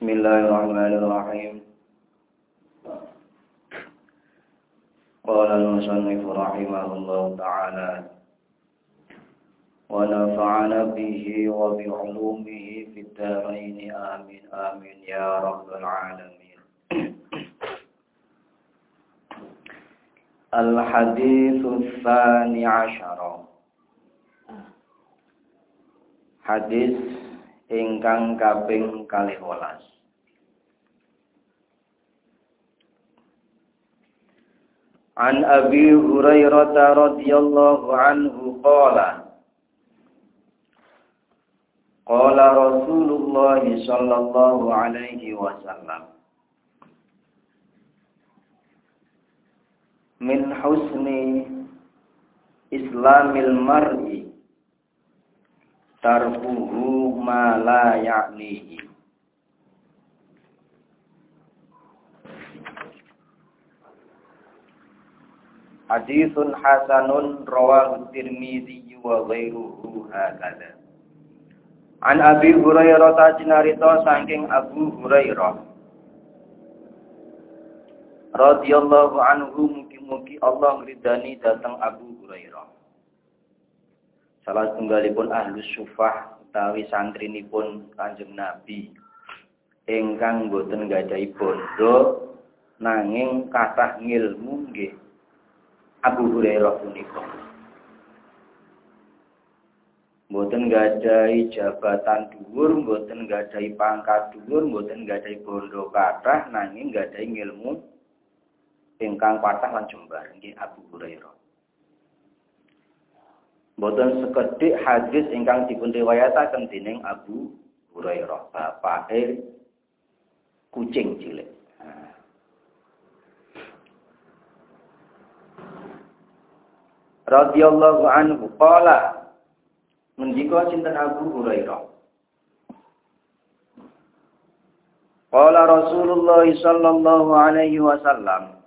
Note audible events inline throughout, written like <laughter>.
بسم الله الرحمن الرحيم قال المصنف رحمه الله تعالى ونفعنا به وبعلومه في الدارين آمين آمين يا رب العالمين الحديث الثاني عشر Hadis ingkang kaping kalih welas. An Abi Hurairah radhiyallahu anhu qala Qala Rasulullah sallallahu alaihi wasallam Min husni Islamil mar'i tarkuhu ma la ya'nihi. Hadithun hasanun rawahu Tirmidzi wa ghairuhu hakadha. An Abi Hurairah tajnarita saking Abu Hurairah. Radhiyallahu anhu mugi-mugi Allah ngridani datang Abu Hurairah salah tunggalipun ahlus sufah utawi santrinipun Kanjeng Nabi. Ingkang boten gadahi bondo nanging kathah ngilmu nggih. Abu Hurairah punika. Mboten gadahi jabatan dhuwur mboten gadahi pangkat dhuwur mboten gadahi bondo kathah nanging gadahi ngilmu. Ingkang kathah lan jembar nggih Abu Hurairah Boten sekedhik hadis ingkang dipun riwayataken dening Abu Hurairah, bapake kucing cilik. Radhiyallahu anhu qala Mendika sinten Abu Hurairah Qala Rasulullah sallallahu alaihi wasallam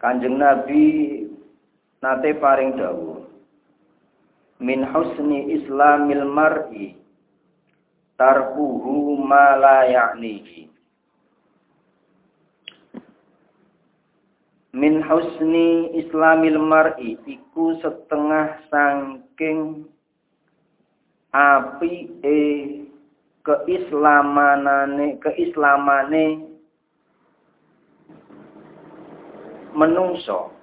Kanjeng Nabi nate paring dawuh min husni islamil mar'i tarkuhu ma la ya'nihi min husni islamil mar'i iku setengah sangking api e keislamanane keislamane menungso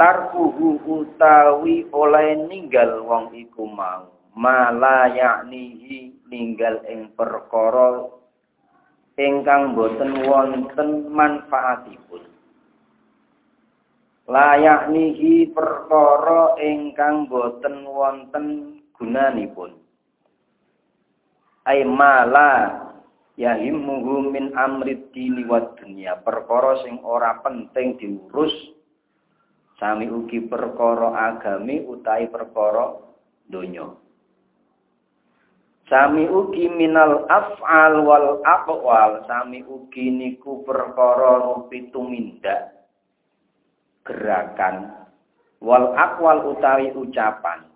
tarkuhu utawi oleh ninggal wong iku mau. Mala yaknihi ninggal ing perkara ingkang boten wonten manfaatipun. Layak nihi perkara ingkang boten wonten gunanipun. Ay mala yahimmuhu min amrid dini wa dunya perkara sing ora penting diurus sami ugi perkara agami utawi perkara donya Sami ugi minal af'al wal aqwal, sami ugi niku perkara rupi tumindak gerakan wal aqwal utawi ucapan.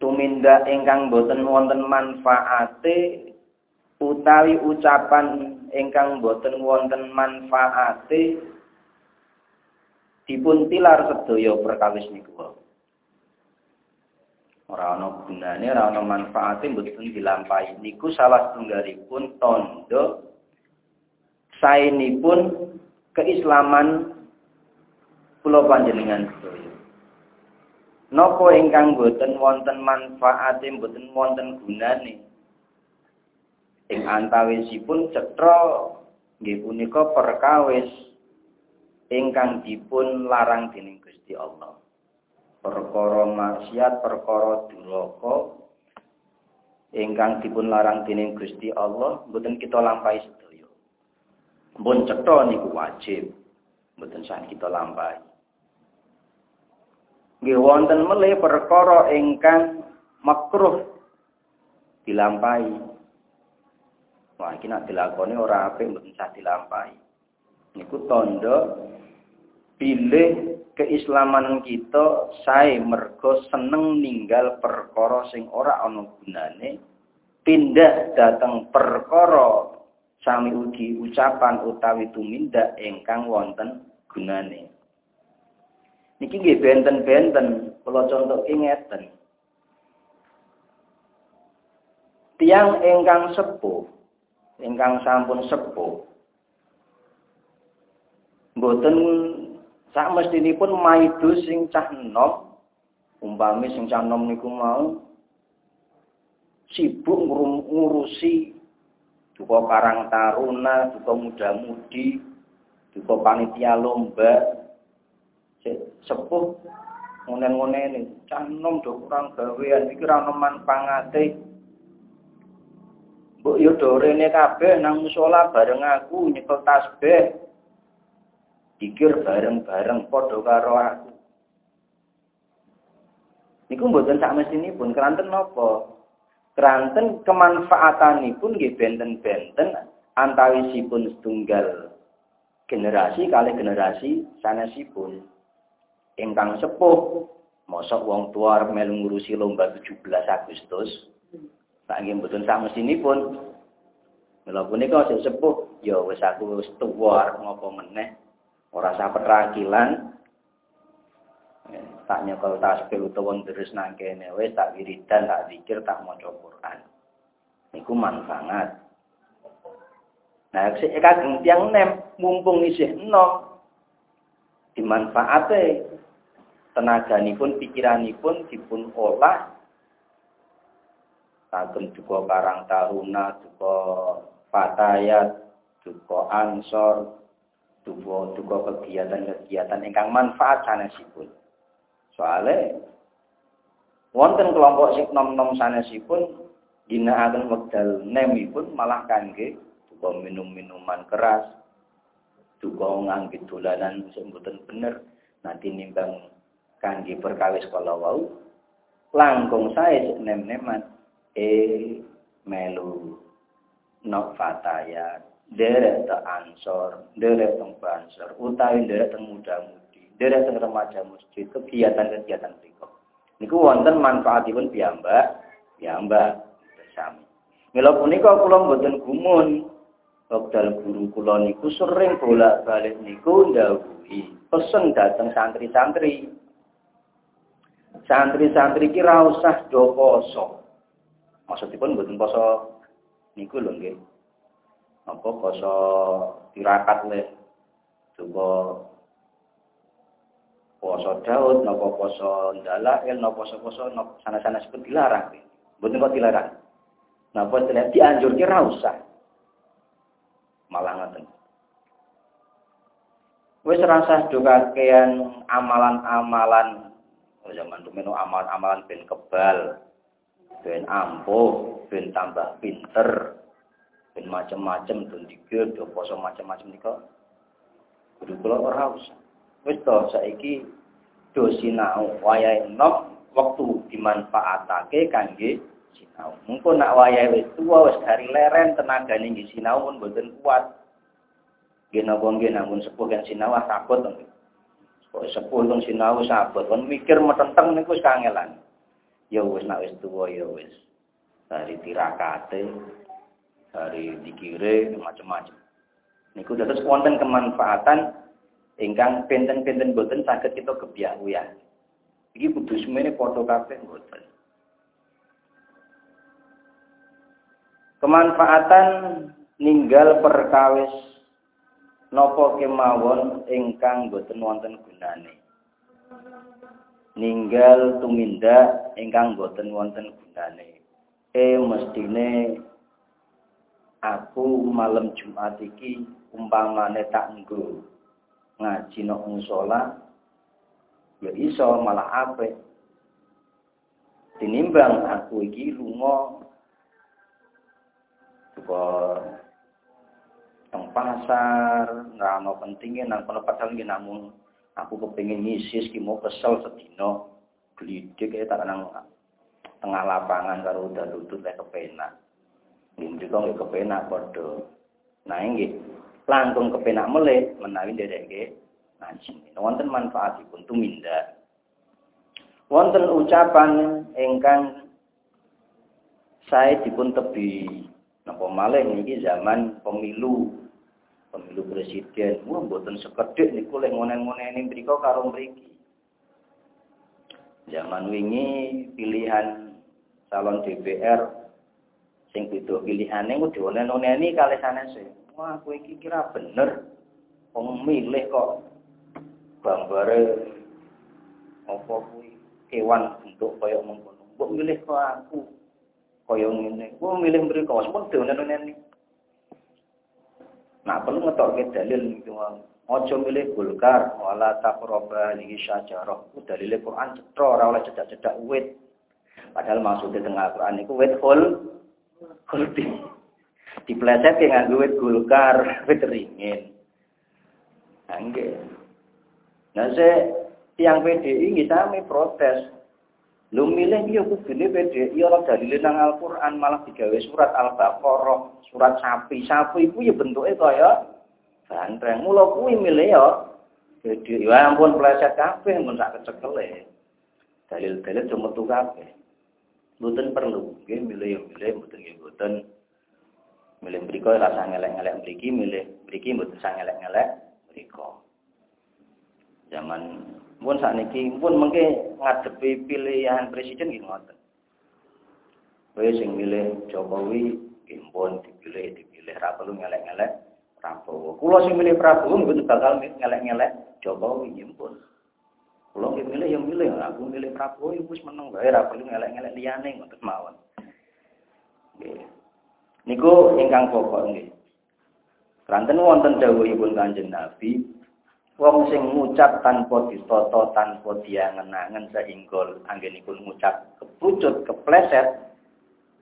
Tumindak ingkang boten wonten manfaate utawi ucapan ingkang boten wonten manfaate dipun tilar sedaya perkawis niku. Ora ana gunane ora ana manfaate mboten dilampahi niku salah setunggalipun tondo saenipun keislaman kula panjenengan sedaya. Napa ingkang boten wonten manfaate mboten wonten gunane ing antawisipun cetro nggih punika perkawis ingkang dipun larang dening Gusti Allah perkara maksiat perkara duraka ingkang dipun larang dening Gusti Allah mboten kita lampahi sedaya. Mbon cetha niku wajib mboten sak kita lampahi. Nggih wonten melih perkara ingkang makruh dilampahi. Wah, iki nek dilakoni ora apik mboten sah dilampahi. Niku tanda pilih keislaman kita saya mergo seneng ninggal perkara sing ora ana gunane pindah dateng perkara sami ugi ucapan utawi tumindak ingkang wonten gunane niki nggih benten-benten kula contohke ngeten tiang ingkang sepuh ingkang sampun sepuh. Mboten Sak mestinipun maidu sing cah enom, umpami sing cah enom niku mau sibuk ngurusi duka karang taruna, duka muda-mudi, duka panitia lomba, sepuh ngonen-ngonen cah enom do kurang gawean iki ora manfaate. Mbok yo do rene kabeh nang musala bareng aku nyekel tasbih Dikir bareng-bareng padha karo aku. Niku mboten sak pun keranten napa? Keranten kemanfaatanipun nggih benten-benten antawisipun setunggal generasi kali generasi sanesipun. Ingkang sepuh mosok wong tua melu ngurusi lomba 17 Agustus. Tak nggih mboten sak mesinipun. Mila punika sing sepuh ya wis aku wis tuwa ngopo meneh. Ora sah petrakilan. Ya, tak nyekel tasbih terus nang kene wis tak wiridan tak zikir tak maca Quran. Niku manfaat. Nah sik kageng tiyang nem mumpung isih enom dimanfaate. Tenaganipun pikiranipun dipun olah kagem juga karang taruna juga fatayat juga ansor duga-duga kegiatan-kegiatan ingkang manfaat sanesipun. Soale wonten kelompok sing nom-nom sanesipun ginakaken wekdal nemipun malah kangge duga minum-minuman keras, duga ngangge dolanan sing mboten bener, nanti nimbang kangge perkawis kala wau langkung sae nem-neman eh melu nok fatayat derek te ansor, derek teng banser, utawi derek teng muda-mudi, derek teng remaja masjid, kegiatan-kegiatan berikut. Niku wonten manfaatipun piyambak, piyambak sami. Mila punika kula mboten gumun Wekdal guru kula niku sering bolak-balik niku ndhawuhi pesen dateng santri-santri. Santri-santri ki ra usah do. Maksudipun mboten poso niku lho nggih. Apa poso tirakat le? Juga poso Daud napa poso Dalail napa poso-poso sana-sana sebut dilarang mboten kok dilarang? Napa tidak dianjur kira usah. Malah ngoten. Wis rasa juga kakean amalan-amalan. Zaman rumeno amalan-amalan ben kebal ben ampuh ben tambah pinter ben macam-macam dan dikir do poso macam-macam nika kudu kula ora usah wis to saiki do sinau wayahe enom wektu dimanfaatake kangge sinau. Nak wayahe wis tuwa wis dari leren tenagane nggih sinau pun boten kuat. Nggih napa nggih namun sepuh kan sinau ah takut to. Kok sepuh tong sinau sabot kon mikir metenteng niku wis kangelan. Ya wis nak wis tuwa ya wis. Dari tirakate, dari dikire macam-macam. Niku dados wonten kemanfaatan ingkang benten-benten boten saged kita gebyah uyah. Iki kudu semene padha kabeh boten. Kemanfaatan ninggal perkawis nopo kemawon ingkang boten wonten gunane. Ninggal tumindak ingkang boten wonten gunane. Eh mestine aku malam Jumat iki umpamane tak nggo ngaji nang musala ya iso malah apik tinimbang aku iki lunga ke teng pasar ngrano pentingnya nang kono namun aku kepengin ngisis ki. Mau kesel sedina. Glidik ya tak nang tengah lapangan karo udah lutut lek kepenak. Nggih nggih kepenak padha. Nah nggih. Langkung kepenak melih menawi nderekke ngaji. Wonten manfaatipun tumindak. Wonten ucapan ingkang saya dipun tebi. Napa malih niki zaman pemilu pemilu presiden. Wah mboten sekedhik niku lek ngonen-ngoneni mriku karo mriki. Zaman wingi pilihan calon DPR sing beda pilihane kudu onen-oneni kalih sanese. Wah kowe iki kira bener? Wong milih kok gambare apa kuwi? Kewan bentuk kaya mengkono mbok milih kok aku. Kaya ngene. Ku milih mriko. Wis padha ngene Nah, perlu ngetokke dalil itu Ojo milih Golkar wala taqraba niki syajarah. Ku dalile Quran cetha ora oleh cedak-cedak wit. Padahal maksudnya tengah Quran itu wit full kulti. Dipleset yang nganggo wit gulkar, <laughs> wit ringin. Angge. Nah, saya tiang PDI sami protes. Lu milih dia kudune PDI ora dalile nang Al-Qur'an malah digawe surat Al-Baqarah, surat sapi. Sapi iku ya bentuke kaya bantreng. Mula kuwi milih ya PDI. Ya ampun pleset kabeh mun sak kecekele. Dalil-dalil cuma metu kabeh. Mboten perlu, nggih milih ya milih, mboten nggih mboten. Milih mriko rasa ngelek-ngelek mriki, milih mriki mboten sang ngelek-ngelek mriko. Zaman pun sakniki pun mengke ngadepi pilihan presiden nggih ngoten. Kowe sing milih Jokowi nggih pun dipilih dipilih ra perlu ngelek-ngelek Prabowo. Kula sing milih Prabowo mboten bakal ngelek-ngelek Jokowi nggih pun. Kula nggih milih yang milih, aku milih Prabowo wis meneng wae ra perlu ngelek-ngelek liyane ngoten mawon. Nggih. Niku ingkang pokok nggih. Ranten wonten dawuhipun Kanjeng Nabi, wong sing ngucap tanpa ditata tanpa diangen-angen sehingga anggenipun ngucap kepucut kepleset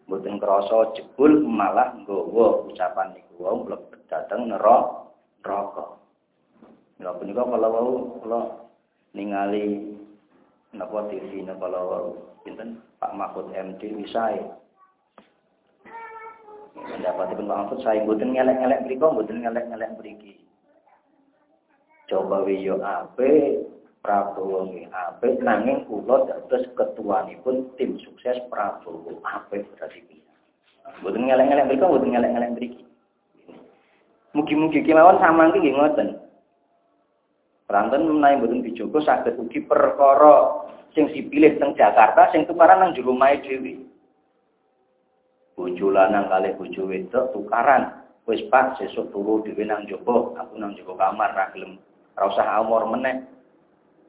mboten krasa jebul malah nggawa ucapan niku wau mlebet dhateng neraka. Lha punika kala wau kula ningali napa TV napa wau pinten Pak Mahfud MD wisae Pendapatipun Pak Mahfud saya mboten ngelek-ngelek mriku, mboten ngelek-ngelek mriki. Coba wiyo ape, Prabowo nggih ape, nanging kula dados ketuanipun tim sukses Prabowo ape berarti piye. Mboten ngelek-ngelek mriku, mboten ngelek-ngelek mriki. Mugi-mugi kemawon samangke nggih ngoten. Pranten menawi mboten dijogo saged ugi perkara sing dipilih teng Jakarta sing tukaran nang jero omahe dhewe bojo lanang kalih bojo wedok tukaran. Wis Pak, sesuk turu dhewe nang aku nang jaba kamar ra ra usah amor meneh.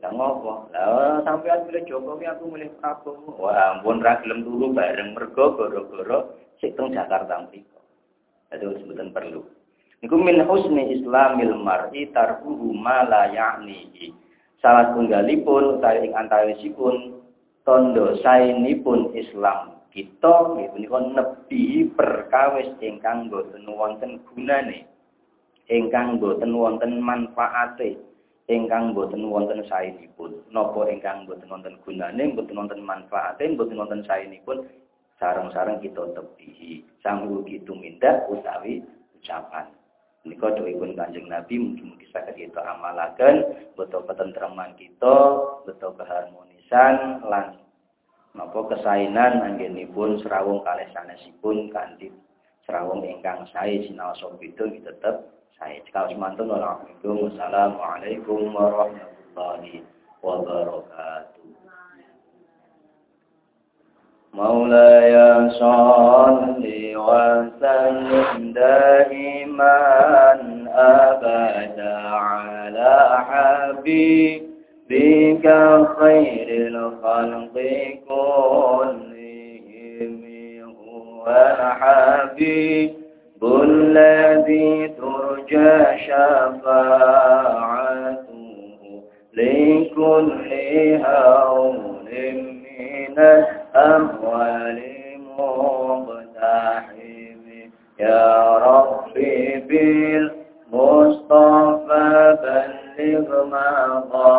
Lah ngopo? Lah sampean milih Jokowi aku milih Prabowo. Wah, ampun ra gelem turu bareng mergo gara-gara sik teng Jakarta mriko. Wis mboten perlu. Niku min husni islamil mar'i tarkuhu ma la ya'nihi. Salah tunggalipun utawi ing antawisipun tondo saenipun Islam kita nggih punika nebi perkawis ingkang boten wonten gunane ingkang boten wonten manfaate ingkang boten wonten saenipun. Napa ingkang boten wonten gunane, boten wonten manfaate, boten wonten saenipun sareng-sareng kita tebihi. Sanggu gitu mindah utawi ucapan. Nika doipun Kanjeng Nabi mungkin-mungkin saged kita amalaken betul ketentreman kita, betul keharmonisan lan napa kesainan anggenipun serawung kalih sanesipun kanthi serawung ingkang sae sinaosa beda tetep sae. Kalau semantun Wassalamualaikum warahmatullahi wabarakatuh. مولاي صل وسلم دائما أبدا على حبيبك خير الخلق كلهم هو الحبيب الذي ترجى شفاعته لكل هول من الأموال مقتحم يا ربي بالمصطفى بلغ مقاصدنا